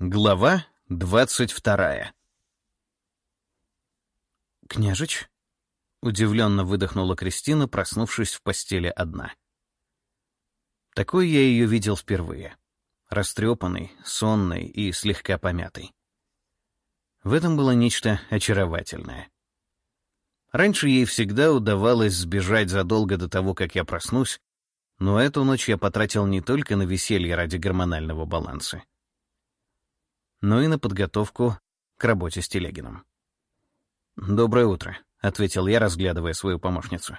Глава двадцать вторая «Княжич?» — удивленно выдохнула Кристина, проснувшись в постели одна. Такой я ее видел впервые. Растрепанный, сонный и слегка помятый. В этом было нечто очаровательное. Раньше ей всегда удавалось сбежать задолго до того, как я проснусь, но эту ночь я потратил не только на веселье ради гормонального баланса но и на подготовку к работе с Телегином. «Доброе утро», — ответил я, разглядывая свою помощницу.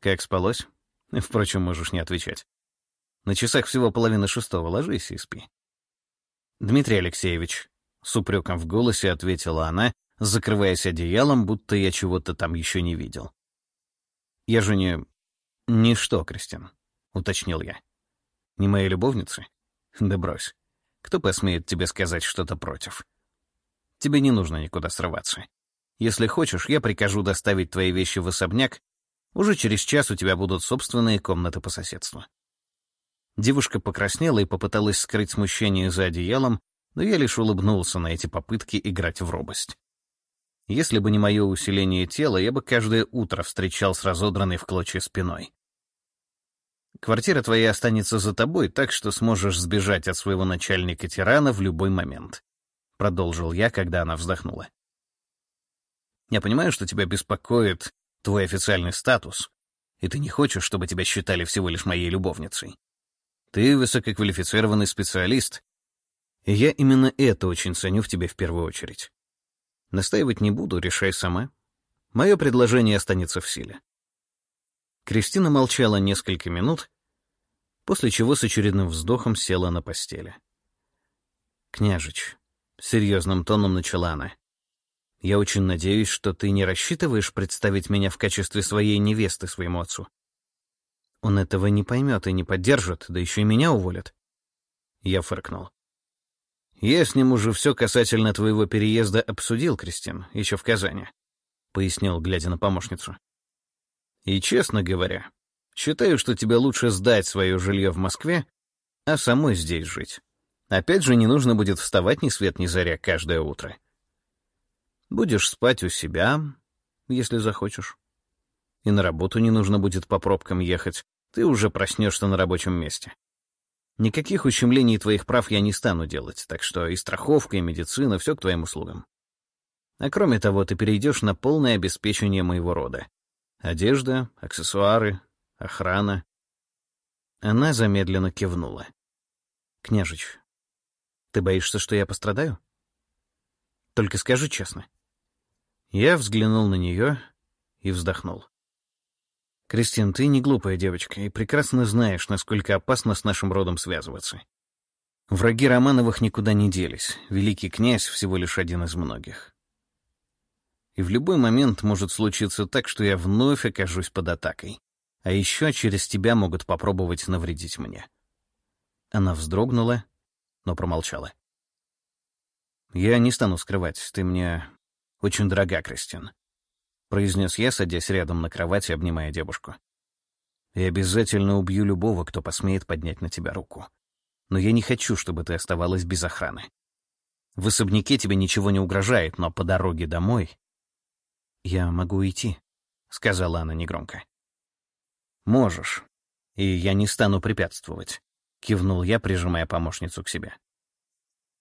«Как спалось? Впрочем, можешь не отвечать. На часах всего половина шестого, ложись и спи». «Дмитрий Алексеевич», — с упреком в голосе ответила она, закрываясь одеялом, будто я чего-то там еще не видел. «Я же не... ничто, Кристин», — уточнил я. «Не моя любовница? Да брось. Кто посмеет тебе сказать что-то против? Тебе не нужно никуда срываться. Если хочешь, я прикажу доставить твои вещи в особняк. Уже через час у тебя будут собственные комнаты по соседству. Девушка покраснела и попыталась скрыть смущение за одеялом, но я лишь улыбнулся на эти попытки играть в робость. Если бы не мое усиление тела, я бы каждое утро встречал с разодранной в клочья спиной. Квартира твоя останется за тобой, так что сможешь сбежать от своего начальника-тирана в любой момент», — продолжил я, когда она вздохнула. «Я понимаю, что тебя беспокоит твой официальный статус, и ты не хочешь, чтобы тебя считали всего лишь моей любовницей. Ты высококвалифицированный специалист, и я именно это очень ценю в тебе в первую очередь. Настаивать не буду, решай сама. Мое предложение останется в силе. Кристина молчала несколько минут, после чего с очередным вздохом села на постели. «Княжич», — серьезным тоном начала она, — «я очень надеюсь, что ты не рассчитываешь представить меня в качестве своей невесты своему отцу. Он этого не поймет и не поддержит, да еще и меня уволят». Я фыркнул. «Я с ним уже все касательно твоего переезда обсудил, Кристин, еще в Казани», — пояснил, глядя на помощницу. И, честно говоря, считаю, что тебе лучше сдать свое жилье в Москве, а самой здесь жить. Опять же, не нужно будет вставать ни свет ни заря каждое утро. Будешь спать у себя, если захочешь. И на работу не нужно будет по пробкам ехать, ты уже проснешься на рабочем месте. Никаких ущемлений твоих прав я не стану делать, так что и страховка, и медицина — все к твоим услугам. А кроме того, ты перейдешь на полное обеспечение моего рода. Одежда, аксессуары, охрана. Она замедленно кивнула. «Княжич, ты боишься, что я пострадаю? Только скажи честно». Я взглянул на нее и вздохнул. «Кристин, ты не глупая девочка и прекрасно знаешь, насколько опасно с нашим родом связываться. Враги Романовых никуда не делись. Великий князь всего лишь один из многих и в любой момент может случиться так, что я вновь окажусь под атакой. А еще через тебя могут попробовать навредить мне. Она вздрогнула, но промолчала. «Я не стану скрывать, ты мне очень дорога, Кристин», — произнес я, садясь рядом на кровати, обнимая девушку. «И обязательно убью любого, кто посмеет поднять на тебя руку. Но я не хочу, чтобы ты оставалась без охраны. В особняке тебе ничего не угрожает, но по дороге домой «Я могу идти», — сказала она негромко. «Можешь, и я не стану препятствовать», — кивнул я, прижимая помощницу к себе.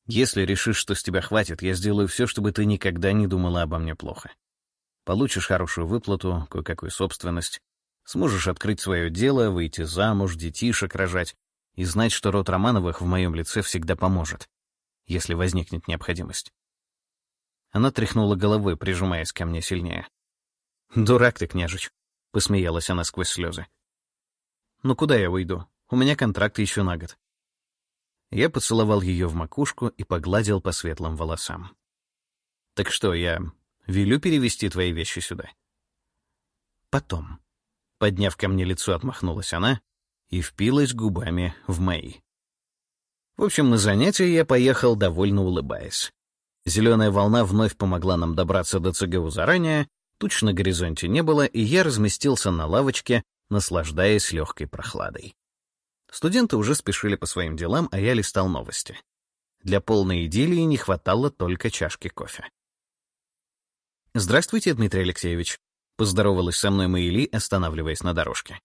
«Если решишь, что с тебя хватит, я сделаю все, чтобы ты никогда не думала обо мне плохо. Получишь хорошую выплату, кое-какую собственность, сможешь открыть свое дело, выйти замуж, детишек рожать и знать, что род Романовых в моем лице всегда поможет, если возникнет необходимость. Она тряхнула головой, прижимаясь ко мне сильнее. «Дурак ты, княжич», — посмеялась она сквозь слезы. «Ну куда я уйду? У меня контракт еще на год». Я поцеловал ее в макушку и погладил по светлым волосам. «Так что, я велю перевести твои вещи сюда?» «Потом». Подняв ко мне лицо, отмахнулась она и впилась губами в мои. В общем, на занятие я поехал, довольно улыбаясь. Зеленая волна вновь помогла нам добраться до ЦГУ заранее, туч на горизонте не было, и я разместился на лавочке, наслаждаясь легкой прохладой. Студенты уже спешили по своим делам, а я листал новости. Для полной идиллии не хватало только чашки кофе. «Здравствуйте, Дмитрий Алексеевич», — поздоровалась со мной Маили, останавливаясь на дорожке.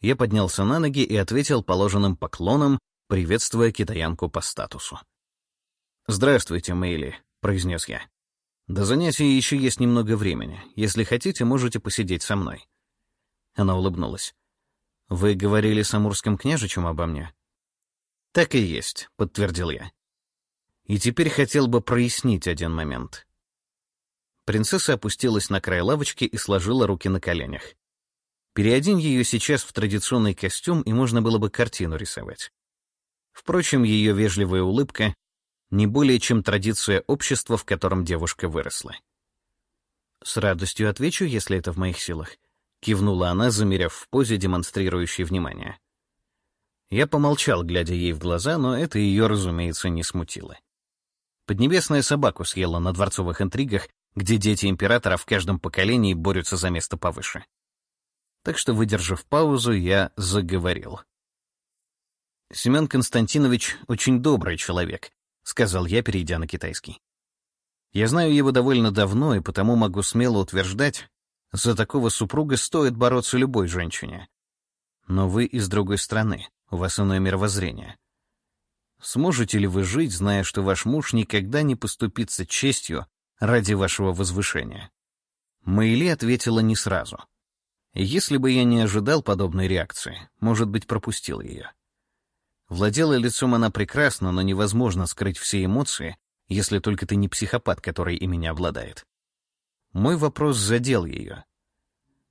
Я поднялся на ноги и ответил положенным поклоном, приветствуя китаянку по статусу. «Здравствуйте, Мэйли», — произнес я. «До занятия еще есть немного времени. Если хотите, можете посидеть со мной». Она улыбнулась. «Вы говорили с амурским княжичем обо мне?» «Так и есть», — подтвердил я. «И теперь хотел бы прояснить один момент». Принцесса опустилась на край лавочки и сложила руки на коленях. Переодень ее сейчас в традиционный костюм, и можно было бы картину рисовать. Впрочем, ее вежливая улыбка не более чем традиция общества, в котором девушка выросла. «С радостью отвечу, если это в моих силах», — кивнула она, замеряв в позе, демонстрирующей внимание. Я помолчал, глядя ей в глаза, но это ее, разумеется, не смутило. Поднебесная собаку съела на дворцовых интригах, где дети императора в каждом поколении борются за место повыше. Так что, выдержав паузу, я заговорил. Семен Константинович очень добрый человек, — сказал я, перейдя на китайский. «Я знаю его довольно давно, и потому могу смело утверждать, за такого супруга стоит бороться любой женщине. Но вы из другой страны, у вас иное мировоззрение. Сможете ли вы жить, зная, что ваш муж никогда не поступится честью ради вашего возвышения?» Мэйли ответила не сразу. Если бы я не ожидал подобной реакции, может быть, пропустил ее. Владела лицом она прекрасно, но невозможно скрыть все эмоции, если только ты не психопат, который ими не обладает. Мой вопрос задел ее.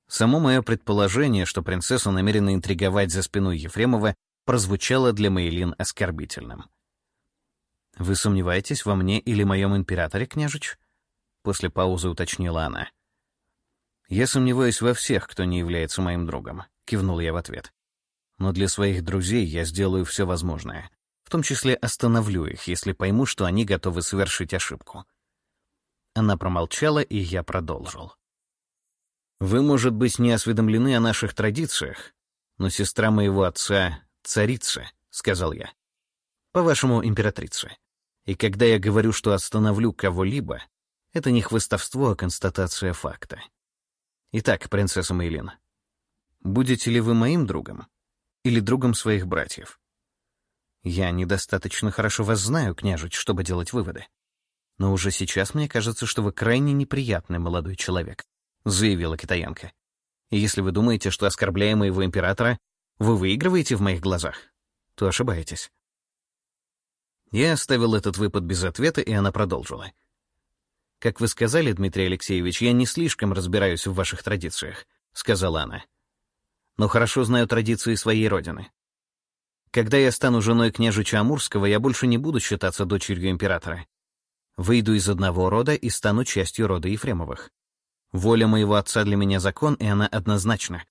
Само мое предположение, что принцессу намерена интриговать за спиной Ефремова, прозвучало для Мейлин оскорбительным. «Вы сомневаетесь во мне или моем императоре, княжич?» После паузы уточнила она. «Я сомневаюсь во всех, кто не является моим другом», — кивнул я в ответ но для своих друзей я сделаю все возможное. В том числе остановлю их, если пойму, что они готовы совершить ошибку. Она промолчала, и я продолжил. Вы, может быть, не осведомлены о наших традициях, но сестра моего отца — царица, — сказал я. По-вашему, императрица. И когда я говорю, что остановлю кого-либо, это не хвостовство, а констатация факта. Итак, принцесса Мейлин, будете ли вы моим другом? Или другом своих братьев. Я недостаточно хорошо вас знаю, княжич, чтобы делать выводы. Но уже сейчас мне кажется, что вы крайне неприятный молодой человек, заявила китаянка. И если вы думаете, что оскорбляя моего императора, вы выигрываете в моих глазах, то ошибаетесь. Я оставил этот выпад без ответа, и она продолжила. «Как вы сказали, Дмитрий Алексеевич, я не слишком разбираюсь в ваших традициях», — сказала она но хорошо знаю традиции своей родины. Когда я стану женой княжича Амурского, я больше не буду считаться дочерью императора. Выйду из одного рода и стану частью рода Ефремовых. Воля моего отца для меня закон, и она однозначна.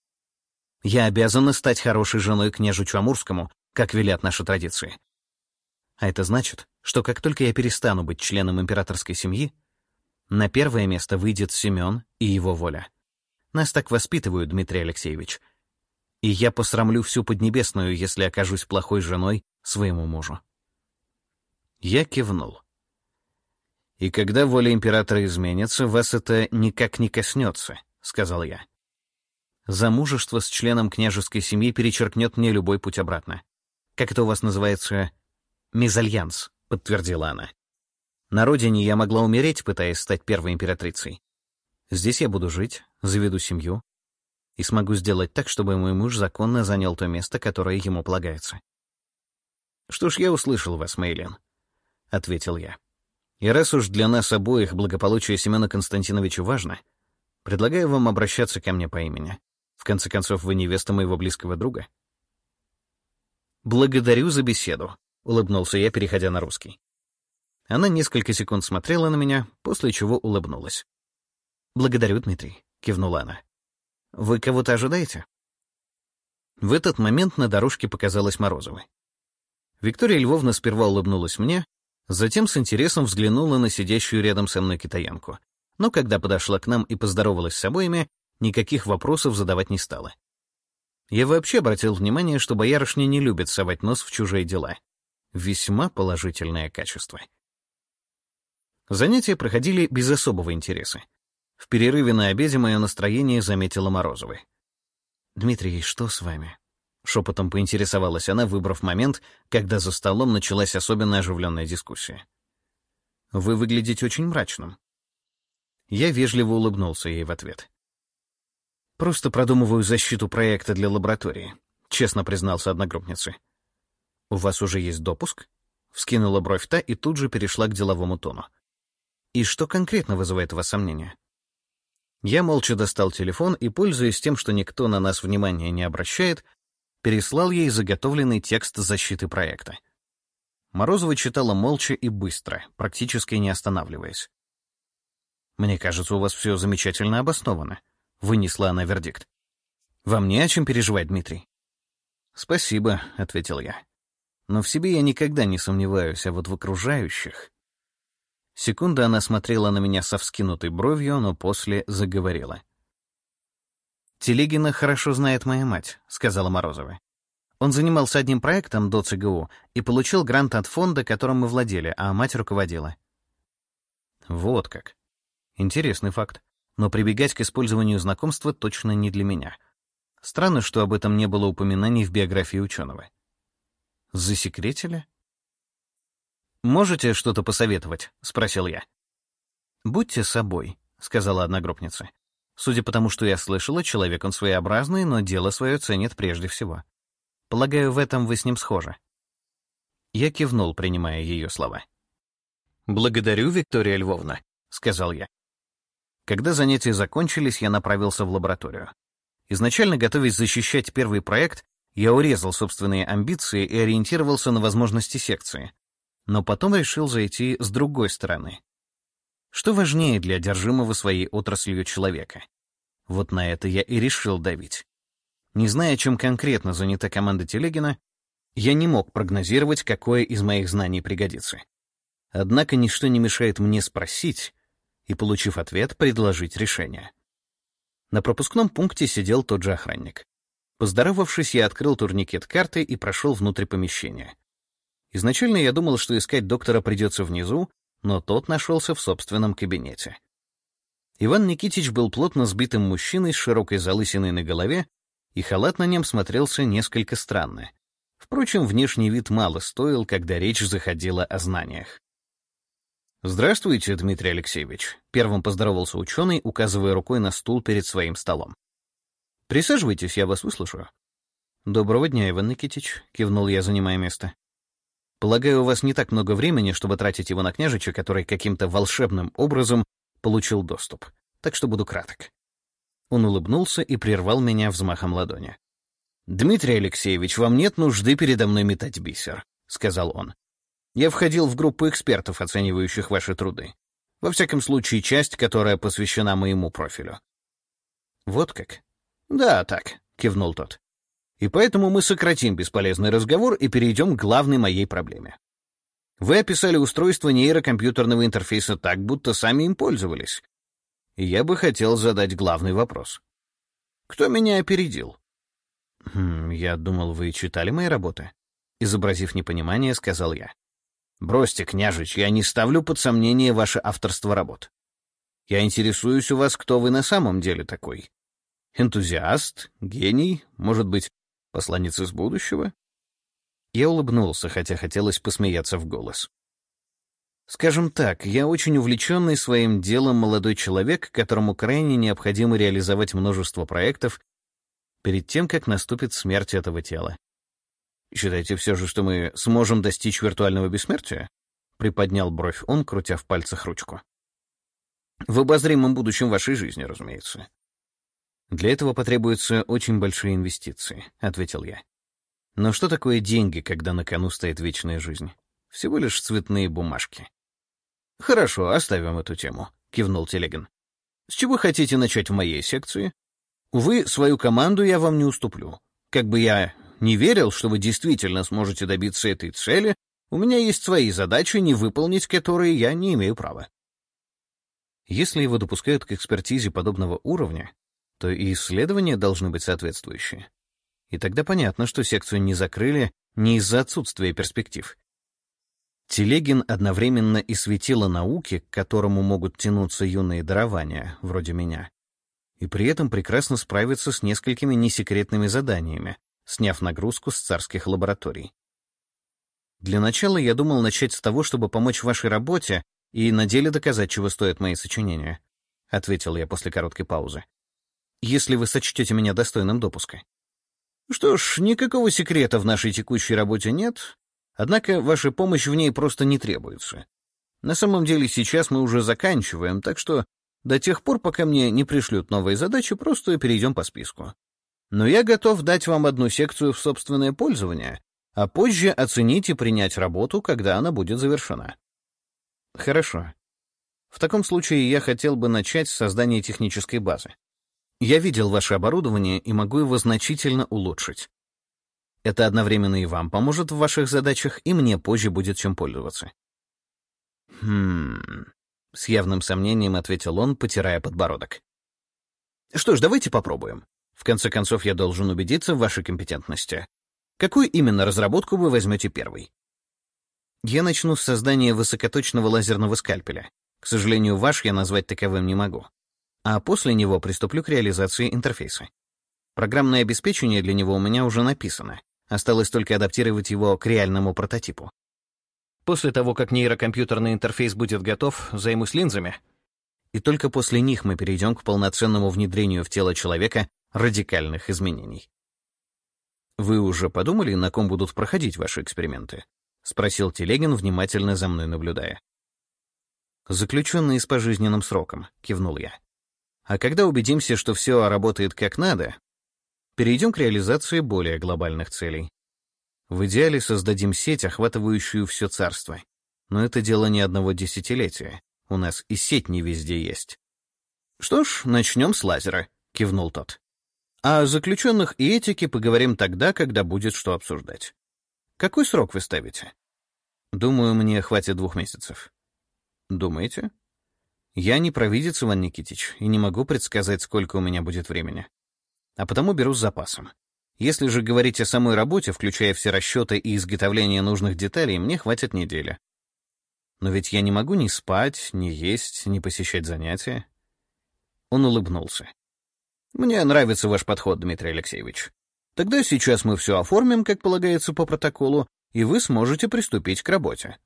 Я обязана стать хорошей женой княжичу Амурскому, как велят наши традиции. А это значит, что как только я перестану быть членом императорской семьи, на первое место выйдет Семен и его воля. Нас так воспитывают, Дмитрий Алексеевич — и я посрамлю всю Поднебесную, если окажусь плохой женой своему мужу. Я кивнул. «И когда воля императора изменится, вас это никак не коснется», — сказал я. «Замужество с членом княжеской семьи перечеркнет мне любой путь обратно. Как это у вас называется? Мезальянс», — подтвердила она. «На родине я могла умереть, пытаясь стать первой императрицей. Здесь я буду жить, заведу семью, и смогу сделать так, чтобы мой муж законно занял то место, которое ему полагается. «Что ж, я услышал вас, Мейлин», — ответил я. «И раз уж для нас обоих благополучие Семена Константиновича важно, предлагаю вам обращаться ко мне по имени. В конце концов, вы невеста моего близкого друга». «Благодарю за беседу», — улыбнулся я, переходя на русский. Она несколько секунд смотрела на меня, после чего улыбнулась. «Благодарю, Дмитрий», — кивнула она. Вы кого-то ожидаете?» В этот момент на дорожке показалась Морозова. Виктория Львовна сперва улыбнулась мне, затем с интересом взглянула на сидящую рядом со мной китаянку. Но когда подошла к нам и поздоровалась с обоими, никаких вопросов задавать не стала. Я вообще обратил внимание, что боярышня не любит совать нос в чужие дела. Весьма положительное качество. Занятия проходили без особого интереса. В перерыве на обеде мое настроение заметила Морозова. «Дмитрий, что с вами?» Шепотом поинтересовалась она, выбрав момент, когда за столом началась особенно оживленная дискуссия. «Вы выглядите очень мрачным». Я вежливо улыбнулся ей в ответ. «Просто продумываю защиту проекта для лаборатории», — честно признался одногруппнице. «У вас уже есть допуск?» — вскинула бровь та и тут же перешла к деловому тону. «И что конкретно вызывает у вас сомнения?» Я молча достал телефон и, пользуясь тем, что никто на нас внимания не обращает, переслал ей заготовленный текст защиты проекта. Морозова читала молча и быстро, практически не останавливаясь. «Мне кажется, у вас все замечательно обосновано», — вынесла она вердикт. «Вам не о чем переживать, Дмитрий». «Спасибо», — ответил я. «Но в себе я никогда не сомневаюсь, а вот в окружающих...» Секунду она смотрела на меня со вскинутой бровью, но после заговорила. «Телегина хорошо знает моя мать», — сказала Морозова. Он занимался одним проектом до ЦГУ и получил грант от фонда, которым мы владели, а мать руководила. Вот как. Интересный факт. Но прибегать к использованию знакомства точно не для меня. Странно, что об этом не было упоминаний в биографии ученого. Засекретили? «Можете что-то посоветовать?» — спросил я. «Будьте собой», — сказала одногруппница. Судя по тому, что я слышала, человек он своеобразный, но дело свое ценит прежде всего. Полагаю, в этом вы с ним схожи. Я кивнул, принимая ее слова. «Благодарю, Виктория Львовна», — сказал я. Когда занятия закончились, я направился в лабораторию. Изначально, готовясь защищать первый проект, я урезал собственные амбиции и ориентировался на возможности секции. Но потом решил зайти с другой стороны. Что важнее для одержимого своей отраслью человека? Вот на это я и решил давить. Не зная, чем конкретно занята команда Телегина, я не мог прогнозировать, какое из моих знаний пригодится. Однако ничто не мешает мне спросить и, получив ответ, предложить решение. На пропускном пункте сидел тот же охранник. Поздоровавшись, я открыл турникет карты и прошел внутрь помещения. Изначально я думал, что искать доктора придется внизу, но тот нашелся в собственном кабинете. Иван Никитич был плотно сбитым мужчиной с широкой залысиной на голове, и халат на нем смотрелся несколько странно. Впрочем, внешний вид мало стоил, когда речь заходила о знаниях. «Здравствуйте, Дмитрий Алексеевич», — первым поздоровался ученый, указывая рукой на стул перед своим столом. «Присаживайтесь, я вас выслушаю». «Доброго дня, Иван Никитич», — кивнул я, занимая место. Полагаю, у вас не так много времени, чтобы тратить его на княжича, который каким-то волшебным образом получил доступ. Так что буду краток. Он улыбнулся и прервал меня взмахом ладони. «Дмитрий Алексеевич, вам нет нужды передо мной метать бисер», — сказал он. «Я входил в группу экспертов, оценивающих ваши труды. Во всяком случае, часть, которая посвящена моему профилю». «Вот как?» «Да, так», — кивнул тот. И поэтому мы сократим бесполезный разговор и перейдем к главной моей проблеме. Вы описали устройство нейрокомпьютерного интерфейса так, будто сами им пользовались. И я бы хотел задать главный вопрос. Кто меня опередил? Хм, я думал, вы читали мои работы. Изобразив непонимание, сказал я. Бросьте, княжич, я не ставлю под сомнение ваше авторство работ. Я интересуюсь у вас, кто вы на самом деле такой. Энтузиаст, гений, может быть, Посланец из будущего? Я улыбнулся, хотя хотелось посмеяться в голос. Скажем так, я очень увлеченный своим делом молодой человек, которому крайне необходимо реализовать множество проектов перед тем, как наступит смерть этого тела. Считаете все же, что мы сможем достичь виртуального бессмертия? Приподнял бровь он, крутя в пальцах ручку. В обозримом будущем вашей жизни, разумеется. «Для этого потребуются очень большие инвестиции», — ответил я. «Но что такое деньги, когда на кону стоит вечная жизнь? Всего лишь цветные бумажки». «Хорошо, оставим эту тему», — кивнул Телегин. «С чего хотите начать в моей секции? Увы, свою команду я вам не уступлю. Как бы я не верил, что вы действительно сможете добиться этой цели, у меня есть свои задачи, не выполнить которые я не имею права». Если его допускают к экспертизе подобного уровня, то и исследования должны быть соответствующие. И тогда понятно, что секцию не закрыли не из-за отсутствия перспектив. Телегин одновременно и светило науки, к которому могут тянуться юные дарования, вроде меня, и при этом прекрасно справится с несколькими несекретными заданиями, сняв нагрузку с царских лабораторий. Для начала я думал начать с того, чтобы помочь вашей работе и на деле доказать, чего стоят мои сочинения, — ответил я после короткой паузы. «Если вы сочтете меня достойным допуска». «Что ж, никакого секрета в нашей текущей работе нет, Однако ваша помощь в ней просто не требуется. На самом деле сейчас мы уже заканчиваем, так что до тех пор, пока мне не пришлют новые задачи, просто перейдем по списку. Но я готов дать вам одну секцию в собственное пользование, а позже оценить и принять работу, когда она будет завершена. Хорошо. В таком случае я хотел бы начать с создания технической базы. Я видел ваше оборудование и могу его значительно улучшить. Это одновременно и вам поможет в ваших задачах, и мне позже будет чем пользоваться. Хм... С явным сомнением ответил он, потирая подбородок. Что ж, давайте попробуем. В конце концов, я должен убедиться в вашей компетентности. Какую именно разработку вы возьмете первой? Я начну с создания высокоточного лазерного скальпеля. К сожалению, ваш я назвать таковым не могу. А после него приступлю к реализации интерфейса. Программное обеспечение для него у меня уже написано, Осталось только адаптировать его к реальному прототипу. После того, как нейрокомпьютерный интерфейс будет готов, займусь линзами. И только после них мы перейдем к полноценному внедрению в тело человека радикальных изменений. «Вы уже подумали, на ком будут проходить ваши эксперименты?» — спросил Телегин, внимательно за мной наблюдая. «Заключенные с пожизненным сроком», — кивнул я. «А когда убедимся, что все работает как надо, Перейдем к реализации более глобальных целей. В идеале создадим сеть, охватывающую все царство. Но это дело не одного десятилетия. У нас и сеть не везде есть. «Что ж, начнем с лазера», — кивнул тот. «А о заключенных и этике поговорим тогда, когда будет что обсуждать. Какой срок вы ставите?» «Думаю, мне хватит двух месяцев». «Думаете?» «Я не провидец, Иван Никитич, и не могу предсказать, сколько у меня будет времени а потому беру с запасом. Если же говорить о самой работе, включая все расчеты и изготовление нужных деталей, мне хватит недели. Но ведь я не могу ни спать, ни есть, ни посещать занятия. Он улыбнулся. «Мне нравится ваш подход, Дмитрий Алексеевич. Тогда сейчас мы все оформим, как полагается по протоколу, и вы сможете приступить к работе».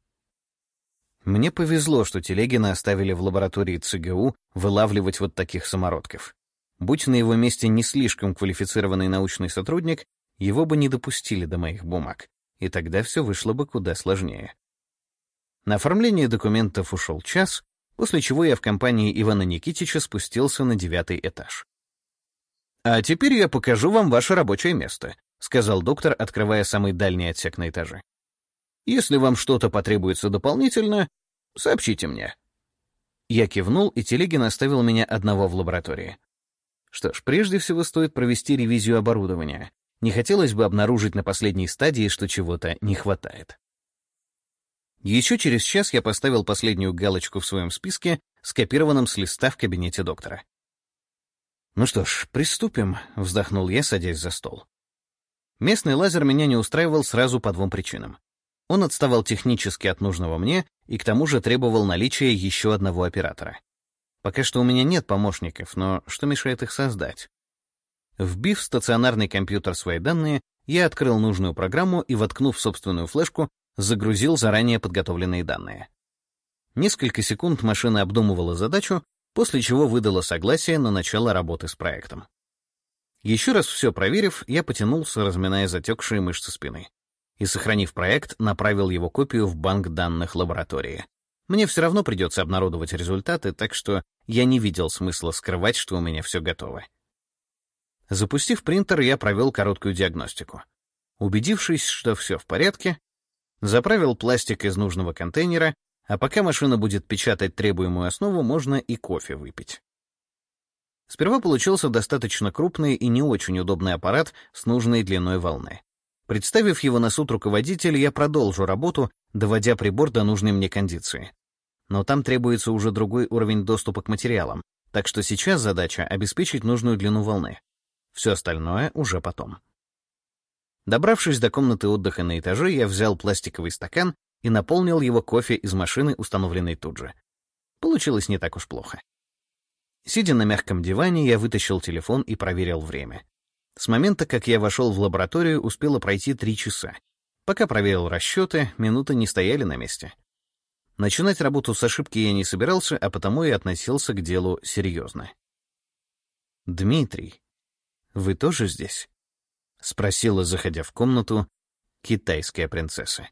Мне повезло, что Телегина оставили в лаборатории ЦГУ вылавливать вот таких самородков. Будь на его месте не слишком квалифицированный научный сотрудник, его бы не допустили до моих бумаг, и тогда все вышло бы куда сложнее. На оформление документов ушел час, после чего я в компании Ивана Никитича спустился на девятый этаж. «А теперь я покажу вам ваше рабочее место», — сказал доктор, открывая самый дальний отсек на этаже. «Если вам что-то потребуется дополнительно, сообщите мне». Я кивнул, и Телегин оставил меня одного в лаборатории. Что ж, прежде всего стоит провести ревизию оборудования. Не хотелось бы обнаружить на последней стадии, что чего-то не хватает. Еще через час я поставил последнюю галочку в своем списке, скопированном с листа в кабинете доктора. «Ну что ж, приступим», — вздохнул я, садясь за стол. Местный лазер меня не устраивал сразу по двум причинам. Он отставал технически от нужного мне и к тому же требовал наличия еще одного оператора. Пока что у меня нет помощников, но что мешает их создать? Вбив в стационарный компьютер свои данные, я открыл нужную программу и, воткнув собственную флешку, загрузил заранее подготовленные данные. Несколько секунд машина обдумывала задачу, после чего выдала согласие на начало работы с проектом. Еще раз все проверив, я потянулся, разминая затекшие мышцы спины. И, сохранив проект, направил его копию в банк данных лаборатории. Мне все равно придется обнародовать результаты, так что я не видел смысла скрывать, что у меня все готово. Запустив принтер, я провел короткую диагностику. Убедившись, что все в порядке, заправил пластик из нужного контейнера, а пока машина будет печатать требуемую основу, можно и кофе выпить. Сперва получился достаточно крупный и не очень удобный аппарат с нужной длиной волны. Представив его на суд руководителя, я продолжу работу, доводя прибор до нужной мне кондиции. Но там требуется уже другой уровень доступа к материалам, так что сейчас задача — обеспечить нужную длину волны. Все остальное уже потом. Добравшись до комнаты отдыха на этаже, я взял пластиковый стакан и наполнил его кофе из машины, установленной тут же. Получилось не так уж плохо. Сидя на мягком диване, я вытащил телефон и проверил время. С момента, как я вошел в лабораторию, успело пройти три часа. Пока проверил расчеты, минуты не стояли на месте. Начинать работу с ошибки я не собирался, а потому и относился к делу серьезно. «Дмитрий, вы тоже здесь?» — спросила, заходя в комнату, китайская принцесса.